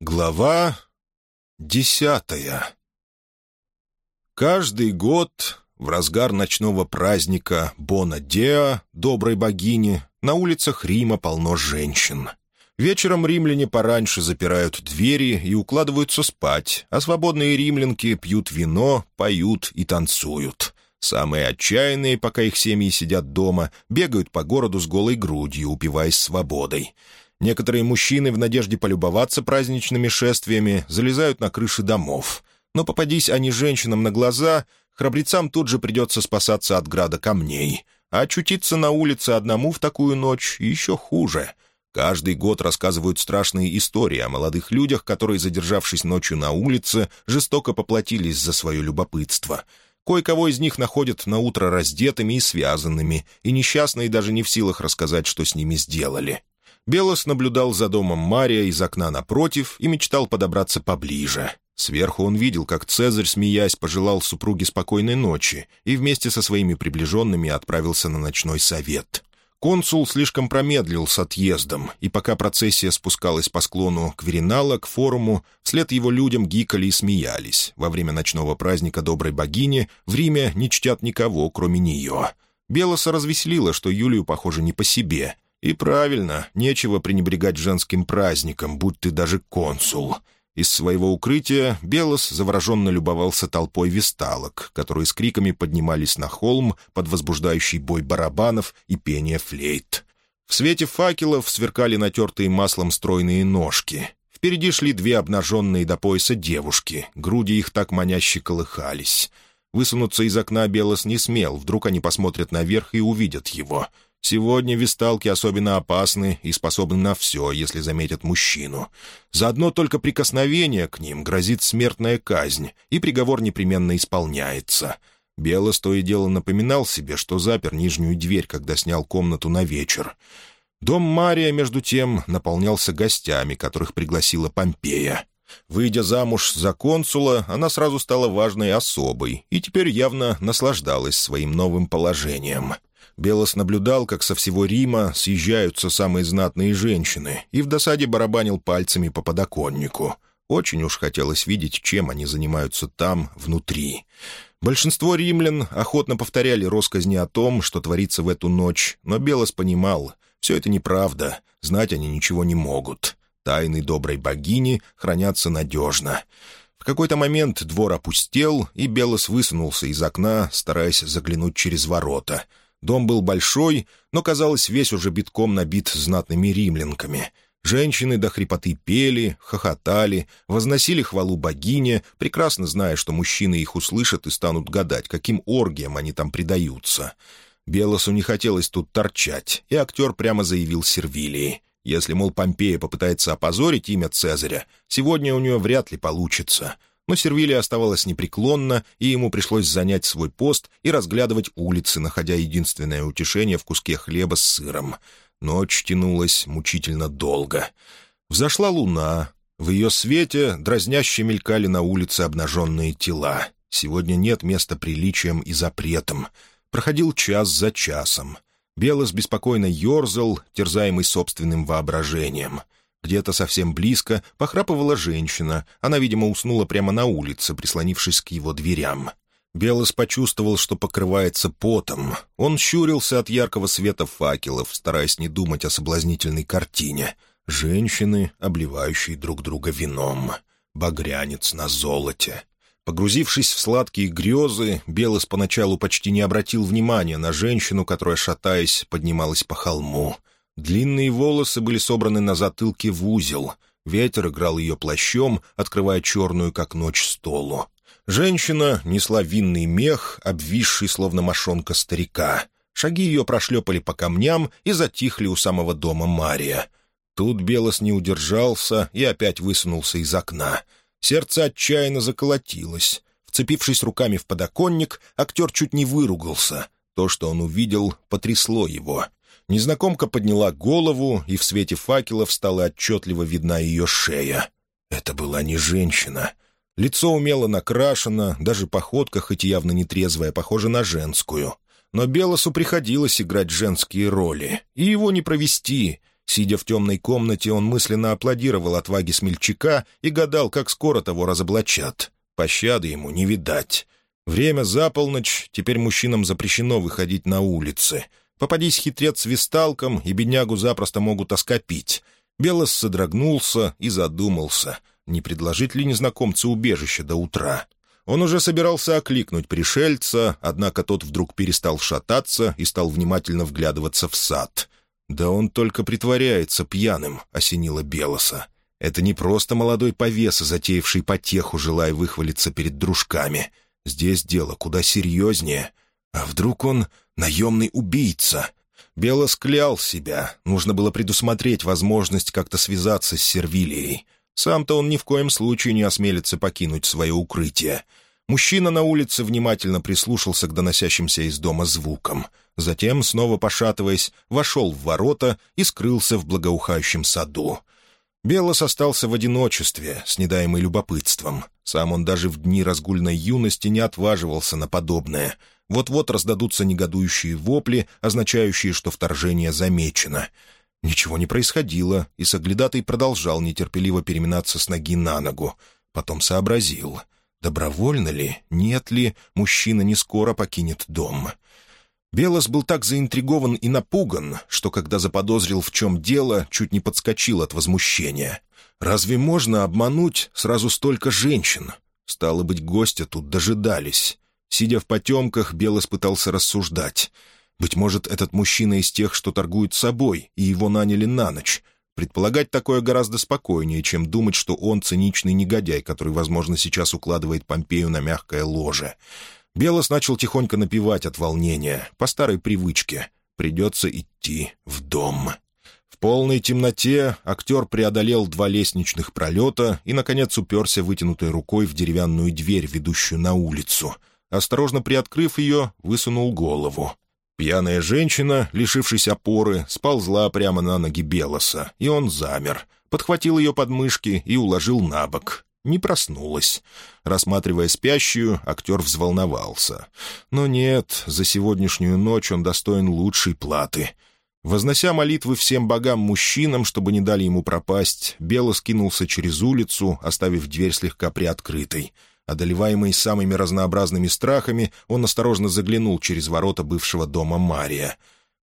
Глава десятая Каждый год в разгар ночного праздника Бона Деа, доброй богини, на улицах Рима полно женщин. Вечером римляне пораньше запирают двери и укладываются спать, а свободные римлянки пьют вино, поют и танцуют. Самые отчаянные, пока их семьи сидят дома, бегают по городу с голой грудью, упиваясь свободой. Некоторые мужчины в надежде полюбоваться праздничными шествиями залезают на крыши домов. Но попадись они женщинам на глаза, храбрецам тут же придется спасаться от града камней. А очутиться на улице одному в такую ночь еще хуже. Каждый год рассказывают страшные истории о молодых людях, которые, задержавшись ночью на улице, жестоко поплатились за свое любопытство. Кое-кого из них находят на утро раздетыми и связанными, и несчастные даже не в силах рассказать, что с ними сделали. Белос наблюдал за домом Мария из окна напротив и мечтал подобраться поближе. Сверху он видел, как Цезарь, смеясь, пожелал супруге спокойной ночи и вместе со своими приближенными отправился на ночной совет. Консул слишком промедлил с отъездом, и пока процессия спускалась по склону к Веринала, к форуму, вслед его людям гикали и смеялись. Во время ночного праздника доброй богини в Риме не чтят никого, кроме нее. Белоса развеселило, что Юлию, похоже, не по себе — и правильно, нечего пренебрегать женским праздником, будь ты даже консул. Из своего укрытия Белос завороженно любовался толпой висталок, которые с криками поднимались на холм под возбуждающий бой барабанов и пение флейт. В свете факелов сверкали натертые маслом стройные ножки. Впереди шли две обнаженные до пояса девушки, груди их так маняще колыхались. Высунуться из окна Белос не смел, вдруг они посмотрят наверх и увидят его — Сегодня висталки особенно опасны и способны на все, если заметят мужчину. За одно только прикосновение к ним грозит смертная казнь, и приговор непременно исполняется. Белос то и дело напоминал себе, что запер нижнюю дверь, когда снял комнату на вечер. Дом Мария, между тем, наполнялся гостями, которых пригласила Помпея. Выйдя замуж за консула, она сразу стала важной особой и теперь явно наслаждалась своим новым положением — Белос наблюдал, как со всего Рима съезжаются самые знатные женщины, и в досаде барабанил пальцами по подоконнику. Очень уж хотелось видеть, чем они занимаются там, внутри. Большинство римлян охотно повторяли росказни о том, что творится в эту ночь, но Белос понимал, все это неправда, знать они ничего не могут. Тайны доброй богини хранятся надежно. В какой-то момент двор опустел, и Белос высунулся из окна, стараясь заглянуть через ворота — Дом был большой, но, казалось, весь уже битком набит знатными римлянками. Женщины до хрипоты пели, хохотали, возносили хвалу богине, прекрасно зная, что мужчины их услышат и станут гадать, каким оргиям они там предаются. Белосу не хотелось тут торчать, и актер прямо заявил Сервилии. Если, мол, Помпея попытается опозорить имя Цезаря, сегодня у нее вряд ли получится — но Сервилия оставалась непреклонна, и ему пришлось занять свой пост и разглядывать улицы, находя единственное утешение в куске хлеба с сыром. Ночь тянулась мучительно долго. Взошла луна. В ее свете дразняще мелькали на улице обнаженные тела. Сегодня нет места приличиям и запретам. Проходил час за часом. Белос беспокойно ерзал, терзаемый собственным воображением — где-то совсем близко похрапывала женщина. Она, видимо, уснула прямо на улице, прислонившись к его дверям. Белос почувствовал, что покрывается потом. Он щурился от яркого света факелов, стараясь не думать о соблазнительной картине. Женщины, обливающие друг друга вином. Багрянец на золоте. Погрузившись в сладкие грезы, Белос поначалу почти не обратил внимания на женщину, которая, шатаясь, поднималась по холму. Длинные волосы были собраны на затылке в узел. Ветер играл ее плащом, открывая черную, как ночь, столу. Женщина несла винный мех, обвисший, словно мошонка старика. Шаги ее прошлепали по камням и затихли у самого дома Мария. Тут Белос не удержался и опять высунулся из окна. Сердце отчаянно заколотилось. Вцепившись руками в подоконник, актер чуть не выругался. То, что он увидел, потрясло его — Незнакомка подняла голову, и в свете факелов стала отчетливо видна ее шея. Это была не женщина. Лицо умело накрашено, даже походка, хоть и явно нетрезвая, похожа на женскую. Но Белосу приходилось играть женские роли, и его не провести. Сидя в темной комнате, он мысленно аплодировал отваге смельчака и гадал, как скоро того разоблачат. Пощады ему не видать. Время за полночь, теперь мужчинам запрещено выходить на улицы. Попадись хитрец свисталком, и беднягу запросто могут оскопить. Белос содрогнулся и задумался, не предложить ли незнакомцу убежище до утра. Он уже собирался окликнуть пришельца, однако тот вдруг перестал шататься и стал внимательно вглядываться в сад. «Да он только притворяется пьяным», — осенило Белоса. «Это не просто молодой повеса, затеявший потеху, желая выхвалиться перед дружками. Здесь дело куда серьезнее. А вдруг он наемный убийца?» Белос клял себя. Нужно было предусмотреть возможность как-то связаться с Сервилией. Сам-то он ни в коем случае не осмелится покинуть свое укрытие. Мужчина на улице внимательно прислушался к доносящимся из дома звукам. Затем, снова пошатываясь, вошел в ворота и скрылся в благоухающем саду. Белос остался в одиночестве, с недаемой любопытством. Сам он даже в дни разгульной юности не отваживался на подобное. Вот-вот раздадутся негодующие вопли, означающие, что вторжение замечено — Ничего не происходило, и Соглядатый продолжал нетерпеливо переминаться с ноги на ногу. Потом сообразил, добровольно ли, нет ли, мужчина не скоро покинет дом. Белос был так заинтригован и напуган, что, когда заподозрил, в чем дело, чуть не подскочил от возмущения. «Разве можно обмануть сразу столько женщин?» Стало быть, гостя тут дожидались. Сидя в потемках, Белос пытался рассуждать — быть может, этот мужчина из тех, что торгуют собой, и его наняли на ночь. Предполагать такое гораздо спокойнее, чем думать, что он циничный негодяй, который, возможно, сейчас укладывает Помпею на мягкое ложе. Белос начал тихонько напевать от волнения, по старой привычке. Придется идти в дом. В полной темноте актер преодолел два лестничных пролета и, наконец, уперся вытянутой рукой в деревянную дверь, ведущую на улицу. Осторожно приоткрыв ее, высунул голову. Пьяная женщина, лишившись опоры, сползла прямо на ноги Белоса, и он замер, подхватил ее подмышки и уложил на бок. Не проснулась. Рассматривая спящую, актер взволновался. Но нет, за сегодняшнюю ночь он достоин лучшей платы. Вознося молитвы всем богам-мужчинам, чтобы не дали ему пропасть, Белос кинулся через улицу, оставив дверь слегка приоткрытой — Одолеваемый самыми разнообразными страхами, он осторожно заглянул через ворота бывшего дома Мария.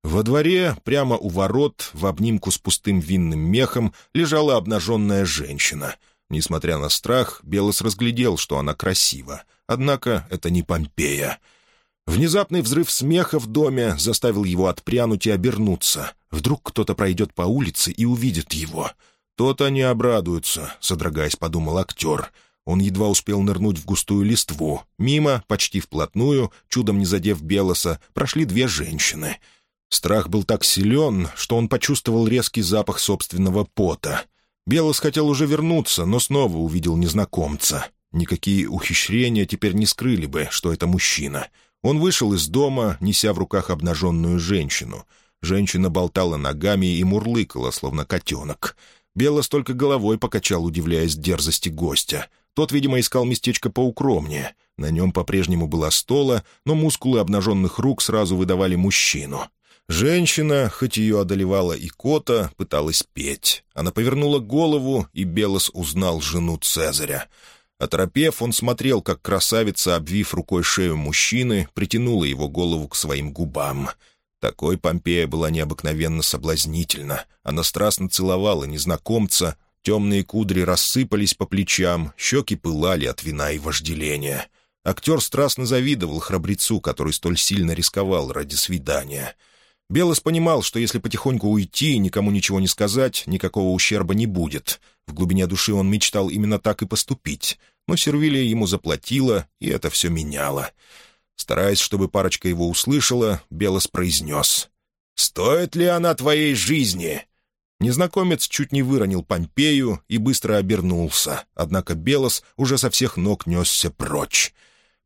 Во дворе, прямо у ворот, в обнимку с пустым винным мехом, лежала обнаженная женщина. Несмотря на страх, Белос разглядел, что она красива. Однако это не Помпея. Внезапный взрыв смеха в доме заставил его отпрянуть и обернуться. Вдруг кто-то пройдет по улице и увидит его. «То-то они обрадуются», — содрогаясь, подумал актер. Он едва успел нырнуть в густую листву. Мимо, почти вплотную, чудом не задев Белоса, прошли две женщины. Страх был так силен, что он почувствовал резкий запах собственного пота. Белос хотел уже вернуться, но снова увидел незнакомца. Никакие ухищрения теперь не скрыли бы, что это мужчина. Он вышел из дома, неся в руках обнаженную женщину. Женщина болтала ногами и мурлыкала, словно котенок. Белос только головой покачал, удивляясь дерзости гостя — тот, видимо, искал местечко поукромнее. На нем по-прежнему была стола, но мускулы обнаженных рук сразу выдавали мужчину. Женщина, хоть ее одолевала и кота, пыталась петь. Она повернула голову, и Белос узнал жену Цезаря. Оторопев, он смотрел, как красавица, обвив рукой шею мужчины, притянула его голову к своим губам. Такой Помпея была необыкновенно соблазнительна. Она страстно целовала незнакомца, Темные кудри рассыпались по плечам, щеки пылали от вина и вожделения. Актер страстно завидовал храбрецу, который столь сильно рисковал ради свидания. Белос понимал, что если потихоньку уйти и никому ничего не сказать, никакого ущерба не будет. В глубине души он мечтал именно так и поступить. Но Сервилия ему заплатила, и это все меняло. Стараясь, чтобы парочка его услышала, Белос произнес. «Стоит ли она твоей жизни?» Незнакомец чуть не выронил Помпею и быстро обернулся, однако Белос уже со всех ног несся прочь.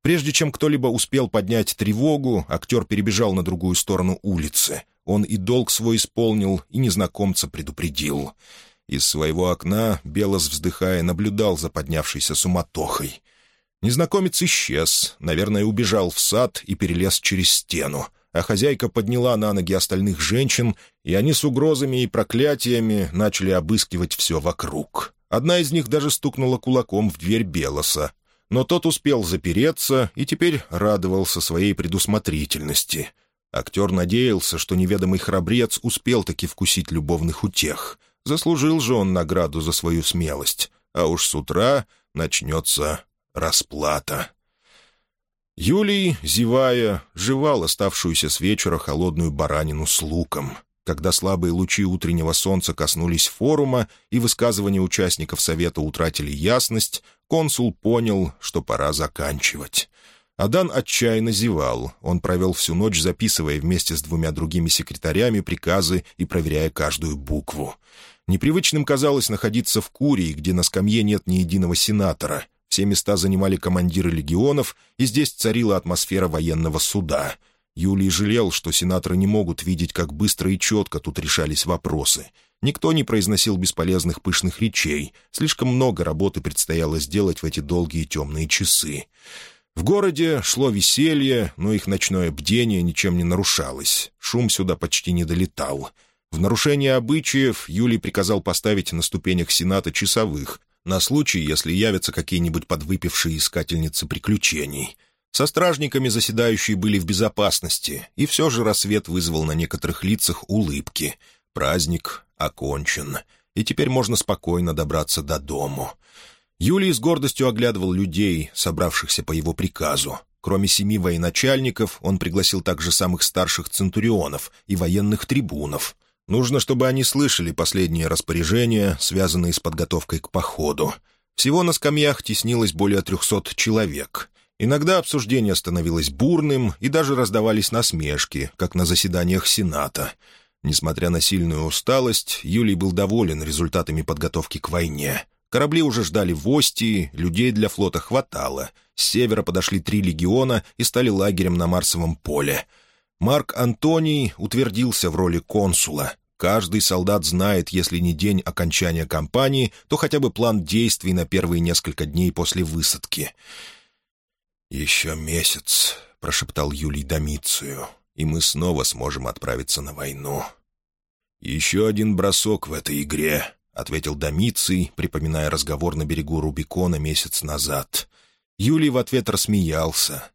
Прежде чем кто-либо успел поднять тревогу, актер перебежал на другую сторону улицы. Он и долг свой исполнил, и незнакомца предупредил. Из своего окна Белос, вздыхая, наблюдал за поднявшейся суматохой. Незнакомец исчез, наверное, убежал в сад и перелез через стену. А хозяйка подняла на ноги остальных женщин, и они с угрозами и проклятиями начали обыскивать все вокруг. Одна из них даже стукнула кулаком в дверь Белоса, но тот успел запереться и теперь радовался своей предусмотрительности. Актер надеялся, что неведомый храбрец успел таки вкусить любовных утех. Заслужил же он награду за свою смелость, а уж с утра начнется расплата. Юлий, зевая, жевал оставшуюся с вечера холодную баранину с луком. Когда слабые лучи утреннего солнца коснулись форума и высказывания участников совета утратили ясность, консул понял, что пора заканчивать. Адан отчаянно зевал. Он провел всю ночь, записывая вместе с двумя другими секретарями приказы и проверяя каждую букву. Непривычным казалось находиться в Курии, где на скамье нет ни единого сенатора — все места занимали командиры легионов, и здесь царила атмосфера военного суда. Юлий жалел, что сенаторы не могут видеть, как быстро и четко тут решались вопросы. Никто не произносил бесполезных пышных речей. Слишком много работы предстояло сделать в эти долгие темные часы. В городе шло веселье, но их ночное бдение ничем не нарушалось. Шум сюда почти не долетал. В нарушение обычаев Юлий приказал поставить на ступенях Сената часовых, на случай, если явятся какие-нибудь подвыпившие искательницы приключений. Со стражниками заседающие были в безопасности, и все же рассвет вызвал на некоторых лицах улыбки. Праздник окончен, и теперь можно спокойно добраться до дому. Юлий с гордостью оглядывал людей, собравшихся по его приказу. Кроме семи военачальников, он пригласил также самых старших центурионов и военных трибунов — Нужно, чтобы они слышали последние распоряжения, связанные с подготовкой к походу. Всего на скамьях теснилось более трехсот человек. Иногда обсуждение становилось бурным, и даже раздавались насмешки, как на заседаниях Сената. Несмотря на сильную усталость, Юлий был доволен результатами подготовки к войне. Корабли уже ждали в Остии, людей для флота хватало. С севера подошли три легиона и стали лагерем на Марсовом поле — Марк Антоний утвердился в роли консула. Каждый солдат знает, если не день окончания кампании, то хотя бы план действий на первые несколько дней после высадки. «Еще месяц», — прошептал Юлий Домицию, — «и мы снова сможем отправиться на войну». «Еще один бросок в этой игре», — ответил Домиций, припоминая разговор на берегу Рубикона месяц назад. Юлий в ответ рассмеялся.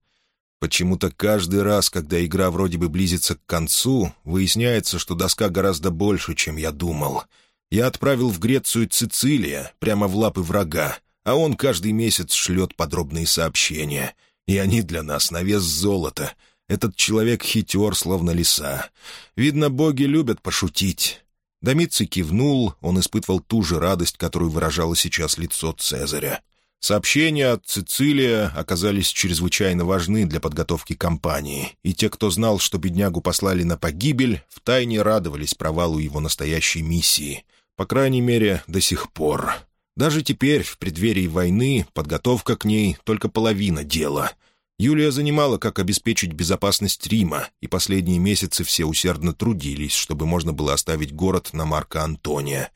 Почему-то каждый раз, когда игра вроде бы близится к концу, выясняется, что доска гораздо больше, чем я думал. Я отправил в Грецию Цицилия, прямо в лапы врага, а он каждый месяц шлет подробные сообщения. И они для нас на вес золота. Этот человек хитер, словно лиса. Видно, боги любят пошутить. Домиций кивнул, он испытывал ту же радость, которую выражало сейчас лицо Цезаря. Сообщения от Цицилия оказались чрезвычайно важны для подготовки кампании, и те, кто знал, что беднягу послали на погибель, втайне радовались провалу его настоящей миссии. По крайней мере, до сих пор. Даже теперь, в преддверии войны, подготовка к ней — только половина дела. Юлия занимала, как обеспечить безопасность Рима, и последние месяцы все усердно трудились, чтобы можно было оставить город на Марка Антония.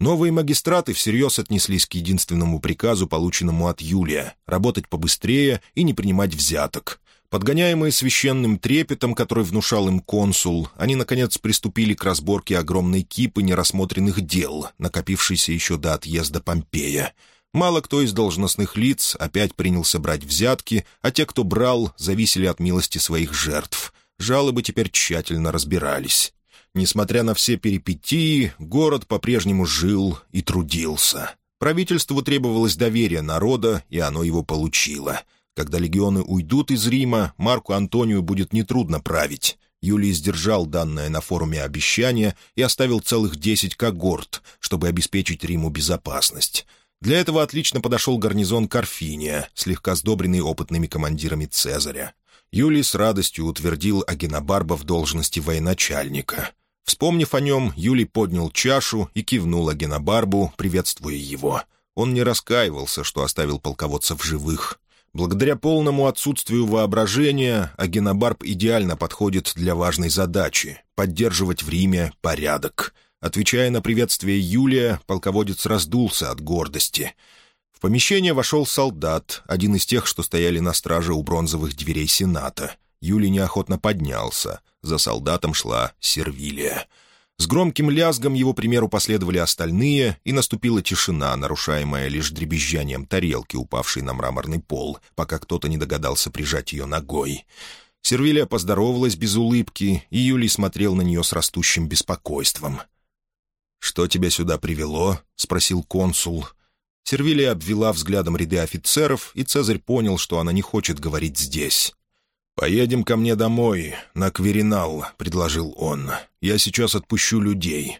Новые магистраты всерьез отнеслись к единственному приказу, полученному от Юлия — работать побыстрее и не принимать взяток. Подгоняемые священным трепетом, который внушал им консул, они, наконец, приступили к разборке огромной кипы нерассмотренных дел, накопившейся еще до отъезда Помпея. Мало кто из должностных лиц опять принялся брать взятки, а те, кто брал, зависели от милости своих жертв. Жалобы теперь тщательно разбирались. Несмотря на все перипетии, город по-прежнему жил и трудился. Правительству требовалось доверие народа, и оно его получило. Когда легионы уйдут из Рима, Марку Антонию будет нетрудно править. Юлий сдержал данное на форуме обещание и оставил целых десять когорт, чтобы обеспечить Риму безопасность. Для этого отлично подошел гарнизон Карфиния, слегка сдобренный опытными командирами Цезаря. Юлий с радостью утвердил Агенобарба в должности военачальника — Вспомнив о нем, Юлий поднял чашу и кивнул Агенобарбу, приветствуя его. Он не раскаивался, что оставил полководца в живых. Благодаря полному отсутствию воображения Агенобарб идеально подходит для важной задачи — поддерживать в Риме порядок. Отвечая на приветствие Юлия, полководец раздулся от гордости. В помещение вошел солдат, один из тех, что стояли на страже у бронзовых дверей Сената. Юлий неохотно поднялся. За солдатом шла Сервилия. С громким лязгом его примеру последовали остальные, и наступила тишина, нарушаемая лишь дребезжанием тарелки, упавшей на мраморный пол, пока кто-то не догадался прижать ее ногой. Сервилия поздоровалась без улыбки, и Юлий смотрел на нее с растущим беспокойством. «Что тебя сюда привело?» — спросил консул. Сервилия обвела взглядом ряды офицеров, и Цезарь понял, что она не хочет говорить здесь. «Поедем ко мне домой, на Кверинал», — предложил он. «Я сейчас отпущу людей».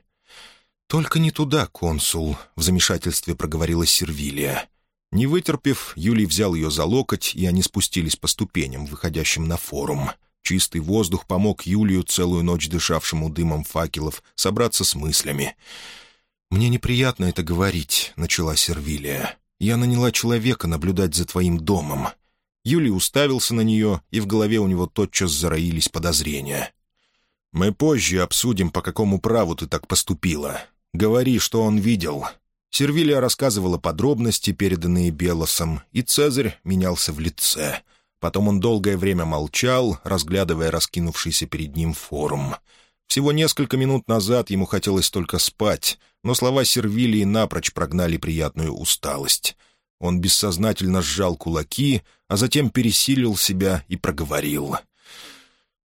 «Только не туда, консул», — в замешательстве проговорила Сервилия. Не вытерпев, Юлий взял ее за локоть, и они спустились по ступеням, выходящим на форум. Чистый воздух помог Юлию, целую ночь дышавшему дымом факелов, собраться с мыслями. «Мне неприятно это говорить», — начала Сервилия. «Я наняла человека наблюдать за твоим домом. Юлий уставился на нее, и в голове у него тотчас зароились подозрения. «Мы позже обсудим, по какому праву ты так поступила. Говори, что он видел». Сервилия рассказывала подробности, переданные Белосом, и Цезарь менялся в лице. Потом он долгое время молчал, разглядывая раскинувшийся перед ним форум. Всего несколько минут назад ему хотелось только спать, но слова Сервилии напрочь прогнали приятную усталость. Он бессознательно сжал кулаки, а затем пересилил себя и проговорил.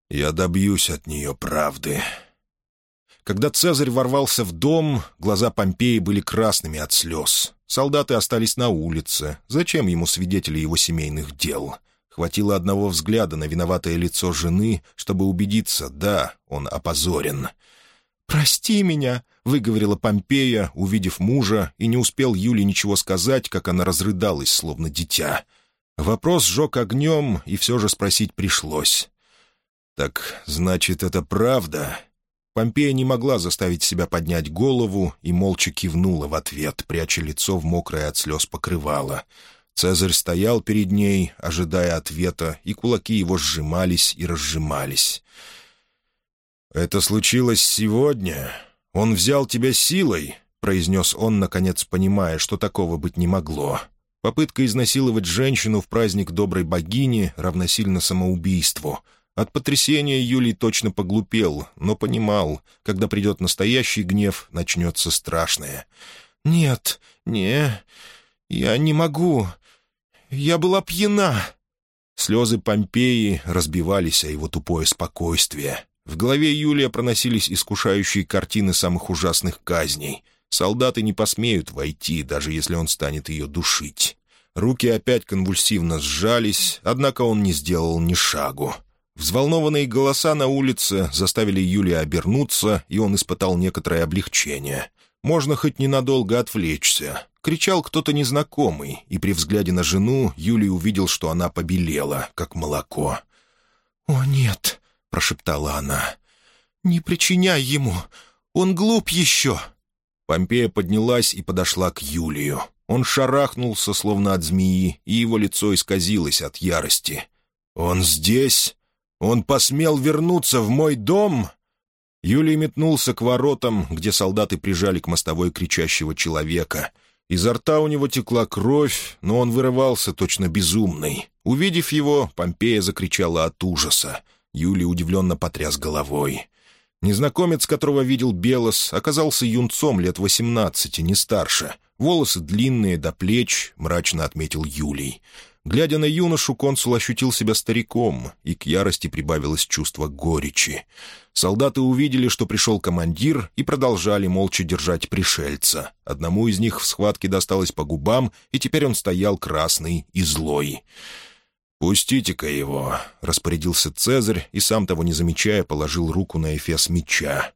«Я добьюсь от нее правды». Когда Цезарь ворвался в дом, глаза Помпеи были красными от слез. Солдаты остались на улице. Зачем ему свидетели его семейных дел? Хватило одного взгляда на виноватое лицо жены, чтобы убедиться, да, он опозорен. «Прости меня», — выговорила Помпея, увидев мужа, и не успел Юле ничего сказать, как она разрыдалась, словно дитя. Вопрос сжег огнем, и все же спросить пришлось. «Так, значит, это правда?» Помпея не могла заставить себя поднять голову и молча кивнула в ответ, пряча лицо в мокрое от слез покрывало. Цезарь стоял перед ней, ожидая ответа, и кулаки его сжимались и разжимались. «Это случилось сегодня? Он взял тебя силой?» — произнес он, наконец понимая, что такого быть не могло. Попытка изнасиловать женщину в праздник доброй богини равносильно самоубийству. От потрясения Юлий точно поглупел, но понимал, когда придет настоящий гнев, начнется страшное. «Нет, не, я не могу. Я была пьяна». Слезы Помпеи разбивались о его тупое спокойствие. В голове Юлия проносились искушающие картины самых ужасных казней. Солдаты не посмеют войти, даже если он станет ее душить. Руки опять конвульсивно сжались, однако он не сделал ни шагу. Взволнованные голоса на улице заставили Юлия обернуться, и он испытал некоторое облегчение. Можно хоть ненадолго отвлечься. Кричал кто-то незнакомый, и при взгляде на жену Юлий увидел, что она побелела, как молоко. «О, нет!» — прошептала она. «Не причиняй ему! Он глуп еще!» Помпея поднялась и подошла к Юлию. Он шарахнулся, словно от змеи, и его лицо исказилось от ярости. «Он здесь? Он посмел вернуться в мой дом?» Юлий метнулся к воротам, где солдаты прижали к мостовой кричащего человека. Изо рта у него текла кровь, но он вырывался точно безумный. Увидев его, Помпея закричала от ужаса. Юлий удивленно потряс головой. Незнакомец, которого видел Белос, оказался юнцом лет восемнадцати, не старше. Волосы длинные, до плеч, мрачно отметил Юлий. Глядя на юношу, консул ощутил себя стариком, и к ярости прибавилось чувство горечи. Солдаты увидели, что пришел командир, и продолжали молча держать пришельца. Одному из них в схватке досталось по губам, и теперь он стоял красный и злой. «Пустите-ка его», — распорядился Цезарь и, сам того не замечая, положил руку на эфес меча.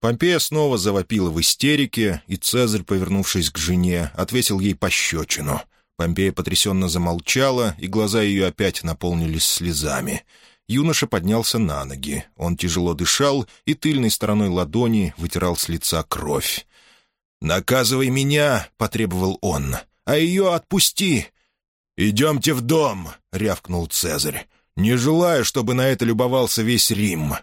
Помпея снова завопила в истерике, и Цезарь, повернувшись к жене, отвесил ей пощечину. Помпея потрясенно замолчала, и глаза ее опять наполнились слезами. Юноша поднялся на ноги. Он тяжело дышал и тыльной стороной ладони вытирал с лица кровь. «Наказывай меня!» — потребовал он. «А ее отпусти! «Идемте в дом!» — рявкнул Цезарь. «Не желаю, чтобы на это любовался весь Рим».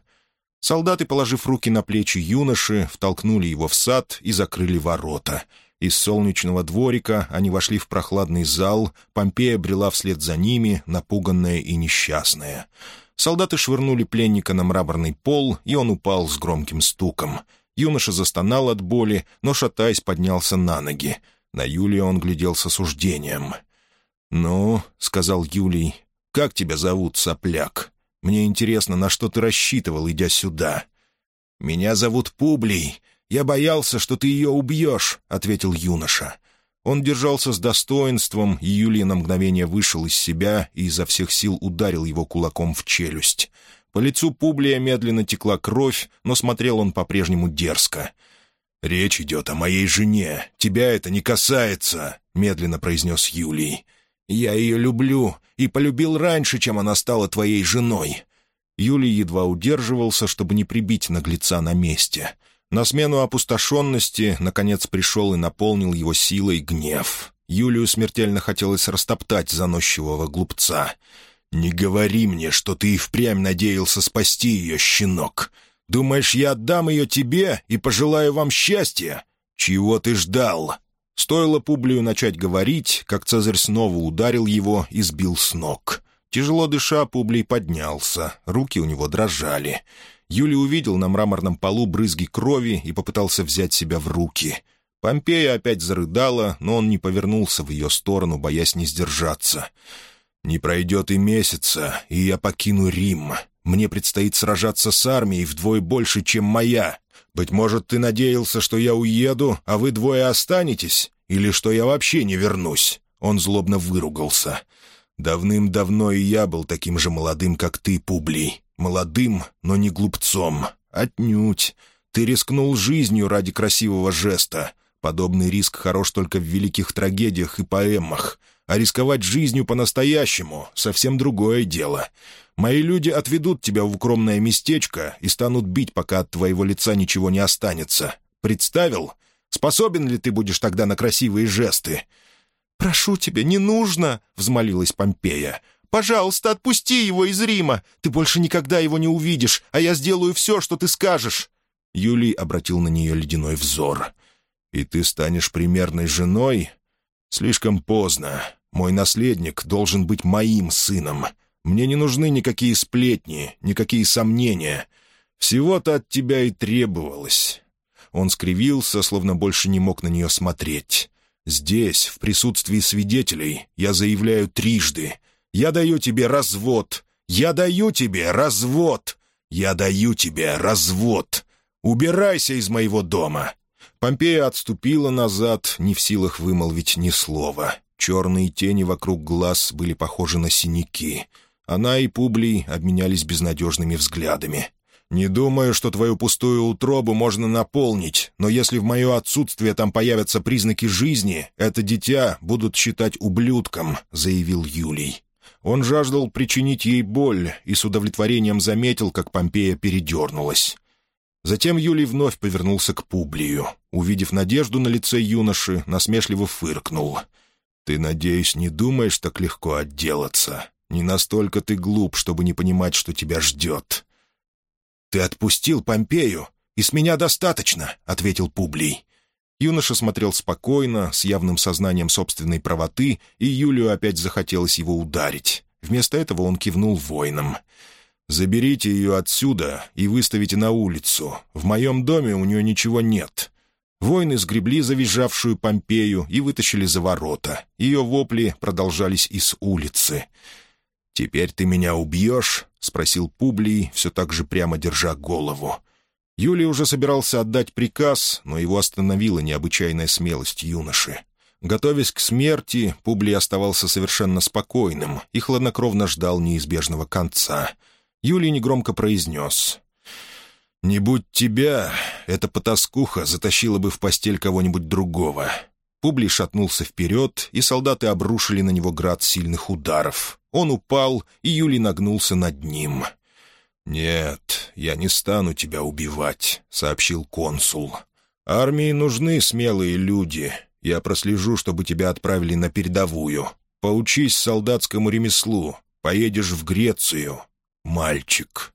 Солдаты, положив руки на плечи юноши, втолкнули его в сад и закрыли ворота. Из солнечного дворика они вошли в прохладный зал, Помпея брела вслед за ними, напуганная и несчастная. Солдаты швырнули пленника на мраморный пол, и он упал с громким стуком. Юноша застонал от боли, но, шатаясь, поднялся на ноги. На Юлия он глядел с осуждением. «Ну», — сказал Юлий, — «как тебя зовут, сопляк? Мне интересно, на что ты рассчитывал, идя сюда?» «Меня зовут Публий. Я боялся, что ты ее убьешь», — ответил юноша. Он держался с достоинством, и Юлий на мгновение вышел из себя и изо всех сил ударил его кулаком в челюсть. По лицу Публия медленно текла кровь, но смотрел он по-прежнему дерзко. «Речь идет о моей жене. Тебя это не касается», — медленно произнес Юлий. «Я ее люблю и полюбил раньше, чем она стала твоей женой». Юлий едва удерживался, чтобы не прибить наглеца на месте — на смену опустошенности, наконец, пришел и наполнил его силой гнев. Юлию смертельно хотелось растоптать заносчивого глупца. «Не говори мне, что ты и впрямь надеялся спасти ее, щенок. Думаешь, я отдам ее тебе и пожелаю вам счастья? Чего ты ждал?» Стоило Публию начать говорить, как Цезарь снова ударил его и сбил с ног. Тяжело дыша, Публий поднялся, руки у него дрожали. Юлий увидел на мраморном полу брызги крови и попытался взять себя в руки. Помпея опять зарыдала, но он не повернулся в ее сторону, боясь не сдержаться. «Не пройдет и месяца, и я покину Рим. Мне предстоит сражаться с армией вдвое больше, чем моя. Быть может, ты надеялся, что я уеду, а вы двое останетесь? Или что я вообще не вернусь?» Он злобно выругался. «Давным-давно и я был таким же молодым, как ты, Публий. Молодым, но не глупцом. Отнюдь. Ты рискнул жизнью ради красивого жеста. Подобный риск хорош только в великих трагедиях и поэмах. А рисковать жизнью по-настоящему — совсем другое дело. Мои люди отведут тебя в укромное местечко и станут бить, пока от твоего лица ничего не останется. Представил? Способен ли ты будешь тогда на красивые жесты?» «Прошу тебя, не нужно!» — взмолилась Помпея. Пожалуйста, отпусти его из Рима. Ты больше никогда его не увидишь, а я сделаю все, что ты скажешь». Юлий обратил на нее ледяной взор. «И ты станешь примерной женой? Слишком поздно. Мой наследник должен быть моим сыном. Мне не нужны никакие сплетни, никакие сомнения. Всего-то от тебя и требовалось». Он скривился, словно больше не мог на нее смотреть. «Здесь, в присутствии свидетелей, я заявляю трижды. Я даю тебе развод! Я даю тебе развод! Я даю тебе развод! Убирайся из моего дома!» Помпея отступила назад, не в силах вымолвить ни слова. Черные тени вокруг глаз были похожи на синяки. Она и Публий обменялись безнадежными взглядами. «Не думаю, что твою пустую утробу можно наполнить, но если в мое отсутствие там появятся признаки жизни, это дитя будут считать ублюдком», — заявил Юлий. Он жаждал причинить ей боль и с удовлетворением заметил, как Помпея передернулась. Затем Юлий вновь повернулся к Публию. Увидев надежду на лице юноши, насмешливо фыркнул. «Ты, надеюсь, не думаешь так легко отделаться? Не настолько ты глуп, чтобы не понимать, что тебя ждет». «Ты отпустил Помпею, и с меня достаточно», — ответил Публий. Юноша смотрел спокойно, с явным сознанием собственной правоты, и Юлию опять захотелось его ударить. Вместо этого он кивнул воинам. «Заберите ее отсюда и выставите на улицу. В моем доме у нее ничего нет». Воины сгребли завизжавшую Помпею и вытащили за ворота. Ее вопли продолжались из улицы. «Теперь ты меня убьешь?» — спросил Публий, все так же прямо держа голову. Юлий уже собирался отдать приказ, но его остановила необычайная смелость юноши. Готовясь к смерти, Публий оставался совершенно спокойным и хладнокровно ждал неизбежного конца. Юлий негромко произнес. «Не будь тебя, эта потаскуха затащила бы в постель кого-нибудь другого». Публий шатнулся вперед, и солдаты обрушили на него град сильных ударов. Он упал, и Юлий нагнулся над ним — «Нет, я не стану тебя убивать», — сообщил консул. «Армии нужны смелые люди. Я прослежу, чтобы тебя отправили на передовую. Поучись солдатскому ремеслу. Поедешь в Грецию. Мальчик».